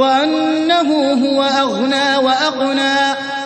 وَأَنَّهُ هُوَ أَغْنَىٰ وَأَقْنَىٰ